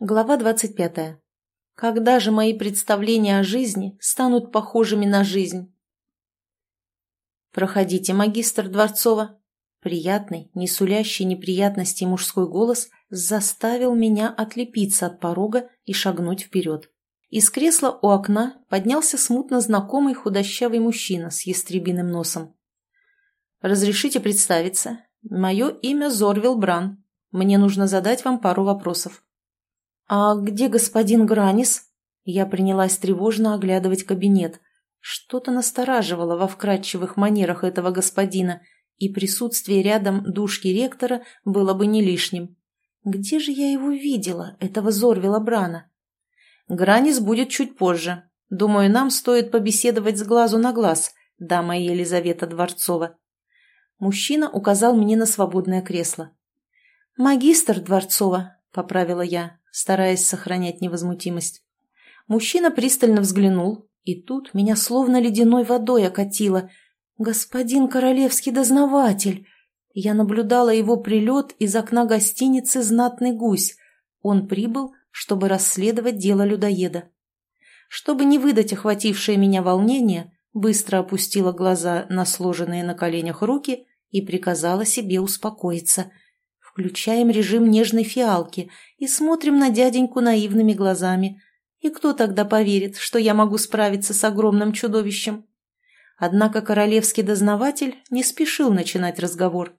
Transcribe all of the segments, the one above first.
Глава 25. Когда же мои представления о жизни станут похожими на жизнь? «Проходите, магистр Дворцова». Приятный, не сулящий неприятностей мужской голос заставил меня отлепиться от порога и шагнуть вперед. Из кресла у окна поднялся смутно знакомый худощавый мужчина с ястребиным носом. «Разрешите представиться. Мое имя Зорвил Бран. Мне нужно задать вам пару вопросов». «А где господин Гранис?» Я принялась тревожно оглядывать кабинет. Что-то настораживало во вкрадчивых манерах этого господина, и присутствие рядом душки ректора было бы не лишним. Где же я его видела, этого Зорвила Брана? Гранис будет чуть позже. Думаю, нам стоит побеседовать с глазу на глаз, дама Елизавета Дворцова. Мужчина указал мне на свободное кресло. «Магистр Дворцова», — поправила я, стараясь сохранять невозмутимость. Мужчина пристально взглянул, и тут меня словно ледяной водой окатило. «Господин королевский дознаватель!» Я наблюдала его прилет из окна гостиницы «Знатный гусь». Он прибыл, чтобы расследовать дело людоеда. Чтобы не выдать охватившее меня волнение, быстро опустила глаза на сложенные на коленях руки и приказала себе успокоиться. Включаем режим нежной фиалки и смотрим на дяденьку наивными глазами. И кто тогда поверит, что я могу справиться с огромным чудовищем? Однако королевский дознаватель не спешил начинать разговор.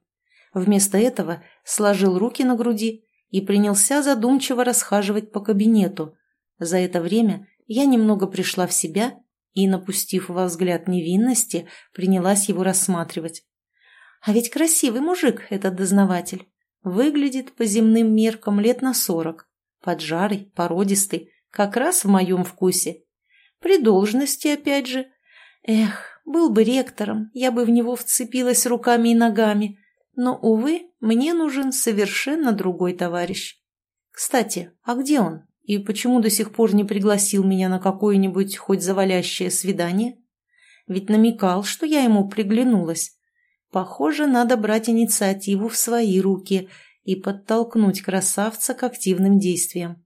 Вместо этого сложил руки на груди и принялся задумчиво расхаживать по кабинету. За это время я немного пришла в себя и, напустив во взгляд невинности, принялась его рассматривать. А ведь красивый мужик этот дознаватель. Выглядит по земным меркам лет на сорок. Поджарый, породистый, как раз в моем вкусе. При должности, опять же. Эх, был бы ректором, я бы в него вцепилась руками и ногами. Но, увы, мне нужен совершенно другой товарищ. Кстати, а где он? И почему до сих пор не пригласил меня на какое-нибудь хоть завалящее свидание? Ведь намекал, что я ему приглянулась. Похоже, надо брать инициативу в свои руки и подтолкнуть красавца к активным действиям.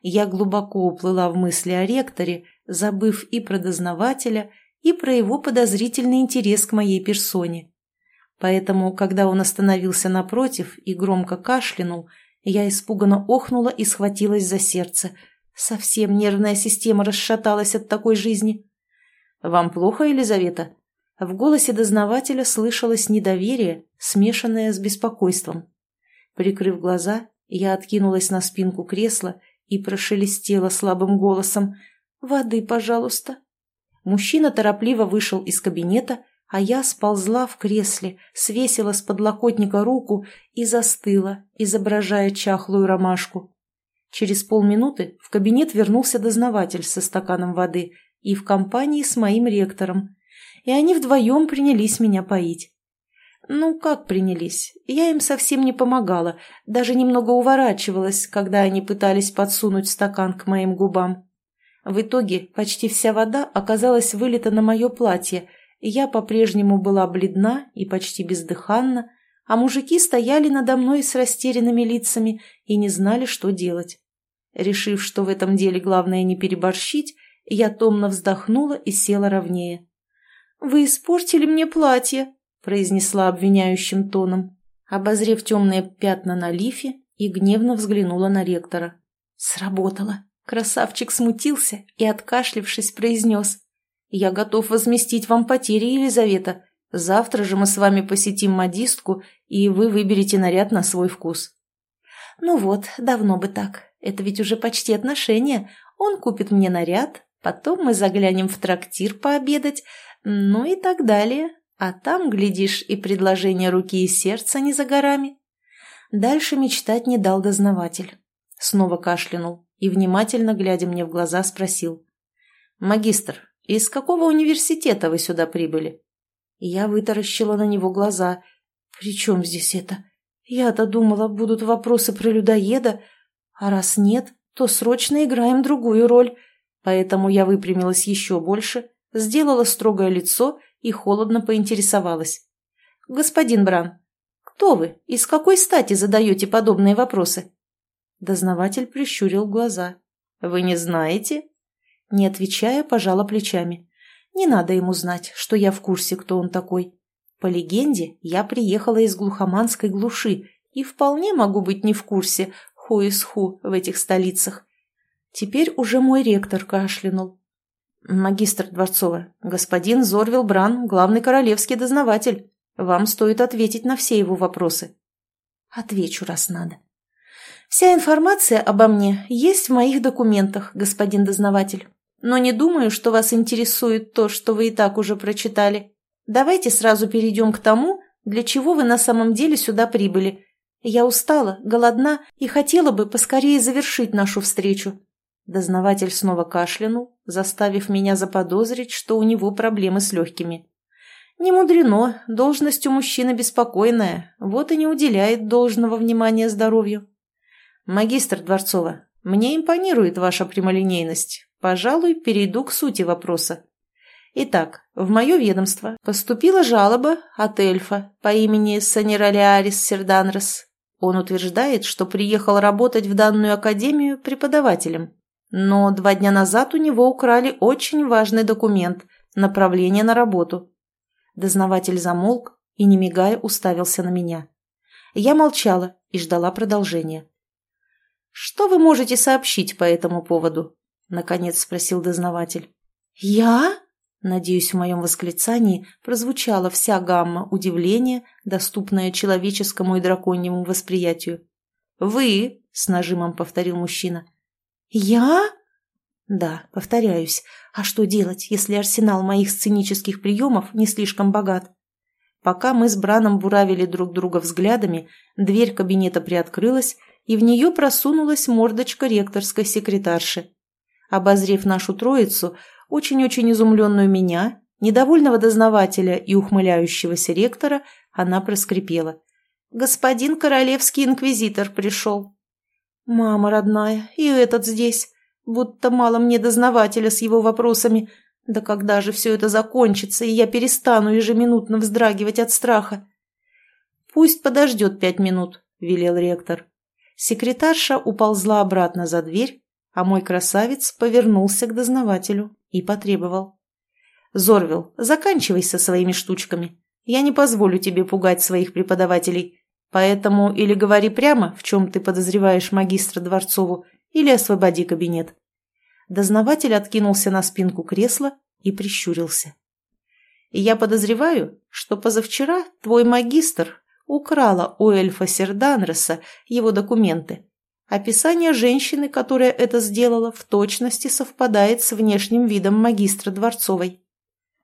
Я глубоко уплыла в мысли о ректоре, забыв и про дознавателя, и про его подозрительный интерес к моей персоне. Поэтому, когда он остановился напротив и громко кашлянул, я испуганно охнула и схватилась за сердце. Совсем нервная система расшаталась от такой жизни. «Вам плохо, Елизавета?» В голосе дознавателя слышалось недоверие, смешанное с беспокойством. Прикрыв глаза, я откинулась на спинку кресла и прошелестела слабым голосом «Воды, пожалуйста». Мужчина торопливо вышел из кабинета, а я сползла в кресле, свесила с подлокотника руку и застыла, изображая чахлую ромашку. Через полминуты в кабинет вернулся дознаватель со стаканом воды и в компании с моим ректором, и они вдвоем принялись меня поить. Ну, как принялись? Я им совсем не помогала, даже немного уворачивалась, когда они пытались подсунуть стакан к моим губам. В итоге почти вся вода оказалась вылита на мое платье, и я по-прежнему была бледна и почти бездыханна, а мужики стояли надо мной с растерянными лицами и не знали, что делать. Решив, что в этом деле главное не переборщить, я томно вздохнула и села ровнее. «Вы испортили мне платье», — произнесла обвиняющим тоном, обозрев темные пятна на лифе и гневно взглянула на ректора. «Сработало». Красавчик смутился и, откашлившись, произнес. «Я готов возместить вам потери, Елизавета. Завтра же мы с вами посетим модистку, и вы выберете наряд на свой вкус». «Ну вот, давно бы так. Это ведь уже почти отношения. Он купит мне наряд, потом мы заглянем в трактир пообедать, ну и так далее. А там, глядишь, и предложение руки и сердца не за горами. Дальше мечтать не дал дознаватель. Снова кашлянул и, внимательно глядя мне в глаза, спросил. «Магистр, из какого университета вы сюда прибыли?» Я вытаращила на него глаза. «При чем здесь это? Я-то думала, будут вопросы про людоеда, а раз нет, то срочно играем другую роль». Поэтому я выпрямилась еще больше сделала строгое лицо и холодно поинтересовалась. «Господин Бран, кто вы и с какой стати задаете подобные вопросы?» Дознаватель прищурил глаза. «Вы не знаете?» Не отвечая, пожала плечами. «Не надо ему знать, что я в курсе, кто он такой. По легенде, я приехала из глухоманской глуши и вполне могу быть не в курсе, ху из ху в этих столицах. Теперь уже мой ректор кашлянул. «Магистр Дворцова, господин Зорвил Бран, главный королевский дознаватель. Вам стоит ответить на все его вопросы». «Отвечу, раз надо». «Вся информация обо мне есть в моих документах, господин дознаватель. Но не думаю, что вас интересует то, что вы и так уже прочитали. Давайте сразу перейдем к тому, для чего вы на самом деле сюда прибыли, я устала, голодна и хотела бы поскорее завершить нашу встречу. Дознаватель снова кашлянул, заставив меня заподозрить, что у него проблемы с легкими. Не мудрено, должность у мужчины беспокойная, вот и не уделяет должного внимания здоровью. Магистр Дворцова, мне импонирует ваша прямолинейность. Пожалуй, перейду к сути вопроса. Итак, в мое ведомство поступила жалоба от эльфа по имени Санералиарис Серданрос он утверждает, что приехал работать в данную академию преподавателем. Но два дня назад у него украли очень важный документ – направление на работу. Дознаватель замолк и, не мигая, уставился на меня. Я молчала и ждала продолжения. «Что вы можете сообщить по этому поводу?» – наконец спросил дознаватель. «Я?» Надеюсь, в моем восклицании прозвучала вся гамма удивления, доступная человеческому и драконьему восприятию. «Вы?» — с нажимом повторил мужчина. «Я?» «Да, повторяюсь. А что делать, если арсенал моих сценических приемов не слишком богат?» Пока мы с Браном буравили друг друга взглядами, дверь кабинета приоткрылась, и в нее просунулась мордочка ректорской секретарши. Обозрев нашу троицу, очень-очень изумленную меня, недовольного дознавателя и ухмыляющегося ректора, она проскрипела. «Господин королевский инквизитор пришел». «Мама родная, и этот здесь. Будто мало мне дознавателя с его вопросами. Да когда же все это закончится, и я перестану ежеминутно вздрагивать от страха?» «Пусть подождет пять минут», — велел ректор. Секретарша уползла обратно за дверь, а мой красавец повернулся к дознавателю и потребовал. «Зорвил, заканчивай со своими штучками. Я не позволю тебе пугать своих преподавателей. Поэтому или говори прямо, в чем ты подозреваешь магистра Дворцову, или освободи кабинет». Дознаватель откинулся на спинку кресла и прищурился. «Я подозреваю, что позавчера твой магистр украла у эльфа Серданреса его документы Описание женщины, которая это сделала, в точности совпадает с внешним видом магистра Дворцовой.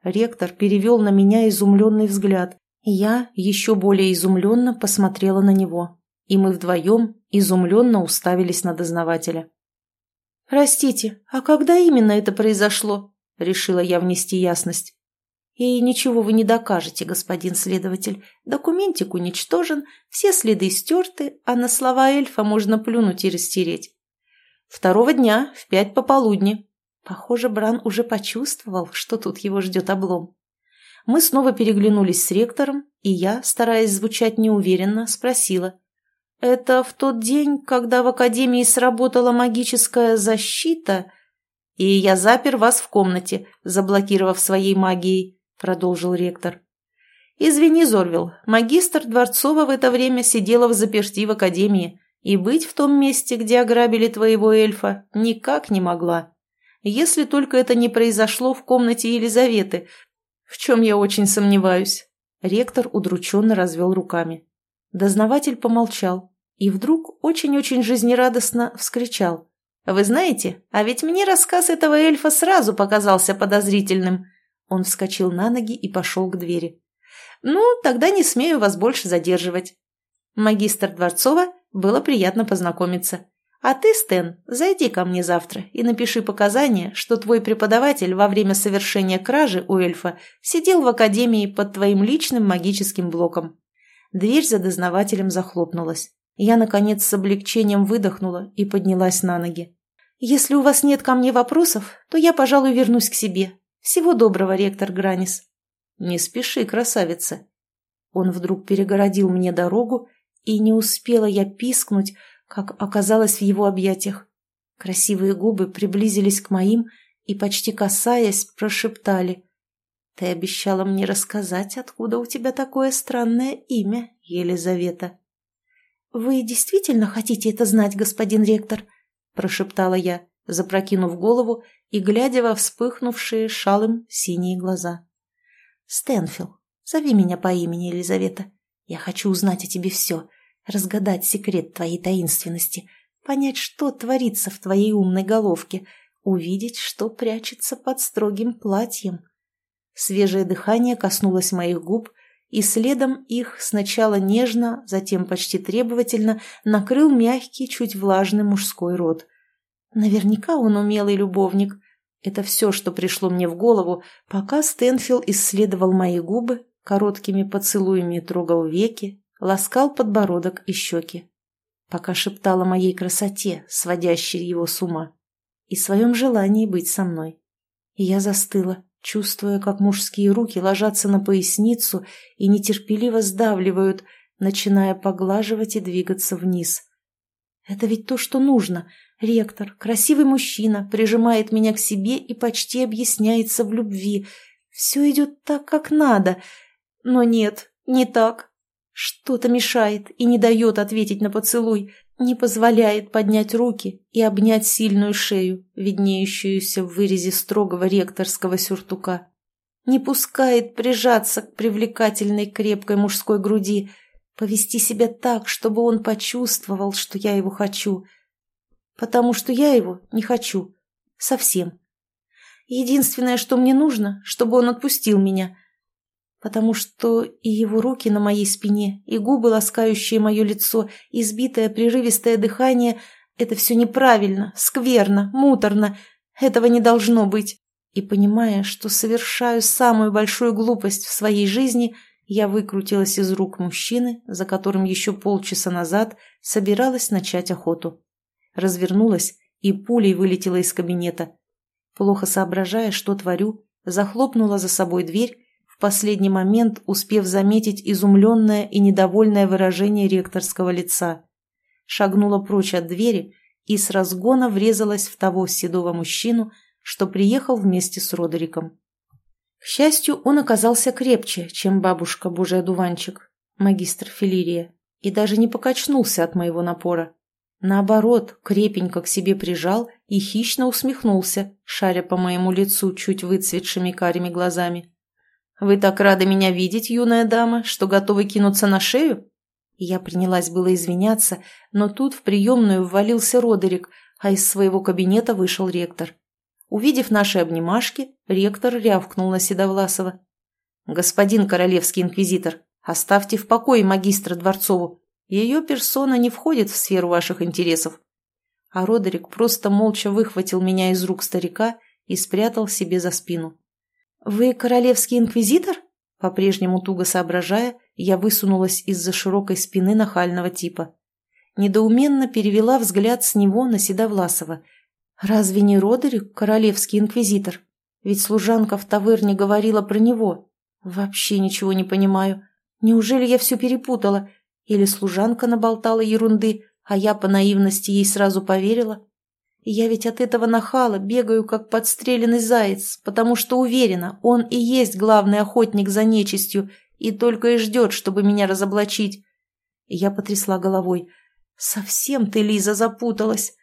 Ректор перевел на меня изумленный взгляд, я еще более изумленно посмотрела на него, и мы вдвоем изумленно уставились на дознавателя. «Простите, а когда именно это произошло?» – решила я внести ясность. И ничего вы не докажете, господин следователь. Документик уничтожен, все следы стерты, а на слова эльфа можно плюнуть и растереть. Второго дня, в пять пополудни. Похоже, Бран уже почувствовал, что тут его ждет облом. Мы снова переглянулись с ректором, и я, стараясь звучать неуверенно, спросила. «Это в тот день, когда в Академии сработала магическая защита?» и я запер вас в комнате, заблокировав своей магией продолжил ректор. «Извини, Зорвил, магистр Дворцова в это время сидела в заперти в академии, и быть в том месте, где ограбили твоего эльфа, никак не могла. Если только это не произошло в комнате Елизаветы, в чем я очень сомневаюсь». Ректор удрученно развел руками. Дознаватель помолчал и вдруг очень-очень жизнерадостно вскричал. «Вы знаете, а ведь мне рассказ этого эльфа сразу показался подозрительным. Он вскочил на ноги и пошел к двери. «Ну, тогда не смею вас больше задерживать. Магистр Дворцова, было приятно познакомиться. А ты, Стэн, зайди ко мне завтра и напиши показания, что твой преподаватель во время совершения кражи у эльфа сидел в академии под твоим личным магическим блоком». Дверь за дознавателем захлопнулась. Я, наконец, с облегчением выдохнула и поднялась на ноги. «Если у вас нет ко мне вопросов, то я, пожалуй, вернусь к себе. Всего доброго, ректор Гранис. Не спеши, красавица. Он вдруг перегородил мне дорогу, и не успела я пискнуть, как оказалось в его объятиях. Красивые губы приблизились к моим и, почти касаясь, прошептали. «Ты обещала мне рассказать, откуда у тебя такое странное имя, Елизавета». «Вы действительно хотите это знать, господин ректор?» – прошептала я, запрокинув голову и глядя во вспыхнувшие шалым синие глаза. «Стэнфилл, зови меня по имени Елизавета. Я хочу узнать о тебе все, разгадать секрет твоей таинственности, понять, что творится в твоей умной головке, увидеть, что прячется под строгим платьем». Свежее дыхание коснулось моих губ, и следом их сначала нежно, затем почти требовательно накрыл мягкий, чуть влажный мужской рот. Наверняка он умелый любовник. Это все, что пришло мне в голову, пока Стэнфилл исследовал мои губы, короткими поцелуями трогал веки, ласкал подбородок и щеки. Пока шептал о моей красоте, сводящей его с ума, и своем желании быть со мной. И я застыла, чувствуя, как мужские руки ложатся на поясницу и нетерпеливо сдавливают, начиная поглаживать и двигаться вниз. Это ведь то, что нужно. Ректор, красивый мужчина, прижимает меня к себе и почти объясняется в любви. Все идет так, как надо. Но нет, не так. Что-то мешает и не дает ответить на поцелуй, не позволяет поднять руки и обнять сильную шею, виднеющуюся в вырезе строгого ректорского сюртука. Не пускает прижаться к привлекательной крепкой мужской груди, повести себя так, чтобы он почувствовал, что я его хочу. Потому что я его не хочу. Совсем. Единственное, что мне нужно, чтобы он отпустил меня – потому что и его руки на моей спине, и губы, ласкающие мое лицо, избитое прерывистое дыхание — это все неправильно, скверно, муторно. Этого не должно быть. И понимая, что совершаю самую большую глупость в своей жизни, я выкрутилась из рук мужчины, за которым еще полчаса назад собиралась начать охоту. Развернулась и пулей вылетела из кабинета. Плохо соображая, что творю, захлопнула за собой дверь последний момент успев заметить изумленное и недовольное выражение ректорского лица. Шагнула прочь от двери и с разгона врезалась в того седого мужчину, что приехал вместе с Родериком. К счастью, он оказался крепче, чем бабушка Божий одуванчик, магистр Филирия, и даже не покачнулся от моего напора. Наоборот, крепенько к себе прижал и хищно усмехнулся, шаря по моему лицу чуть выцветшими карими глазами. «Вы так рады меня видеть, юная дама, что готовы кинуться на шею?» Я принялась было извиняться, но тут в приемную ввалился Родерик, а из своего кабинета вышел ректор. Увидев наши обнимашки, ректор рявкнул на Седовласова. «Господин королевский инквизитор, оставьте в покое магистра Дворцову. Ее персона не входит в сферу ваших интересов». А Родерик просто молча выхватил меня из рук старика и спрятал себе за спину. «Вы королевский инквизитор?» По-прежнему туго соображая, я высунулась из-за широкой спины нахального типа. Недоуменно перевела взгляд с него на Седовласова. «Разве не Родерик королевский инквизитор? Ведь служанка в таверне говорила про него. Вообще ничего не понимаю. Неужели я все перепутала? Или служанка наболтала ерунды, а я по наивности ей сразу поверила?» Я ведь от этого нахала бегаю, как подстреленный заяц, потому что уверена, он и есть главный охотник за нечистью и только и ждет, чтобы меня разоблачить. я потрясла головой. «Совсем ты, Лиза, запуталась!»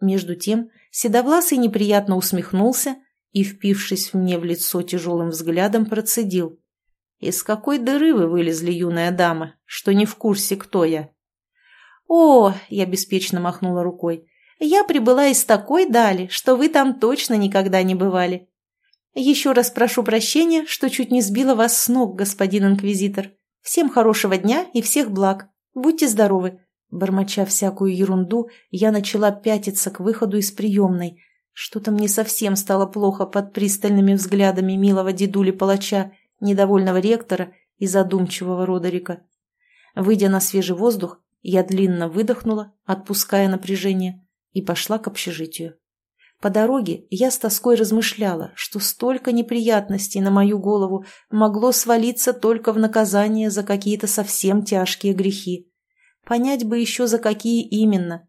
Между тем Седовласый неприятно усмехнулся и, впившись мне в лицо тяжелым взглядом, процедил. «Из какой дыры вы вылезли, юная дама, что не в курсе, кто я?» «О!» — я беспечно махнула рукой. Я прибыла из такой дали, что вы там точно никогда не бывали. Еще раз прошу прощения, что чуть не сбила вас с ног, господин инквизитор. Всем хорошего дня и всех благ. Будьте здоровы. Бормоча всякую ерунду, я начала пятиться к выходу из приемной. Что-то мне совсем стало плохо под пристальными взглядами милого дедули-палача, недовольного ректора и задумчивого Родерика. Выйдя на свежий воздух, я длинно выдохнула, отпуская напряжение, и пошла к общежитию. По дороге я с тоской размышляла, что столько неприятностей на мою голову могло свалиться только в наказание за какие-то совсем тяжкие грехи. Понять бы еще, за какие именно.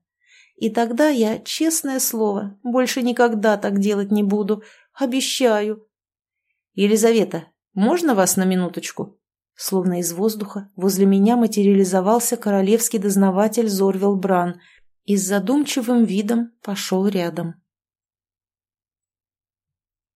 И тогда я, честное слово, больше никогда так делать не буду. Обещаю. Елизавета, можно вас на минуточку? Словно из воздуха возле меня материализовался королевский дознаватель Зорвел Бран и с задумчивым видом пошел рядом.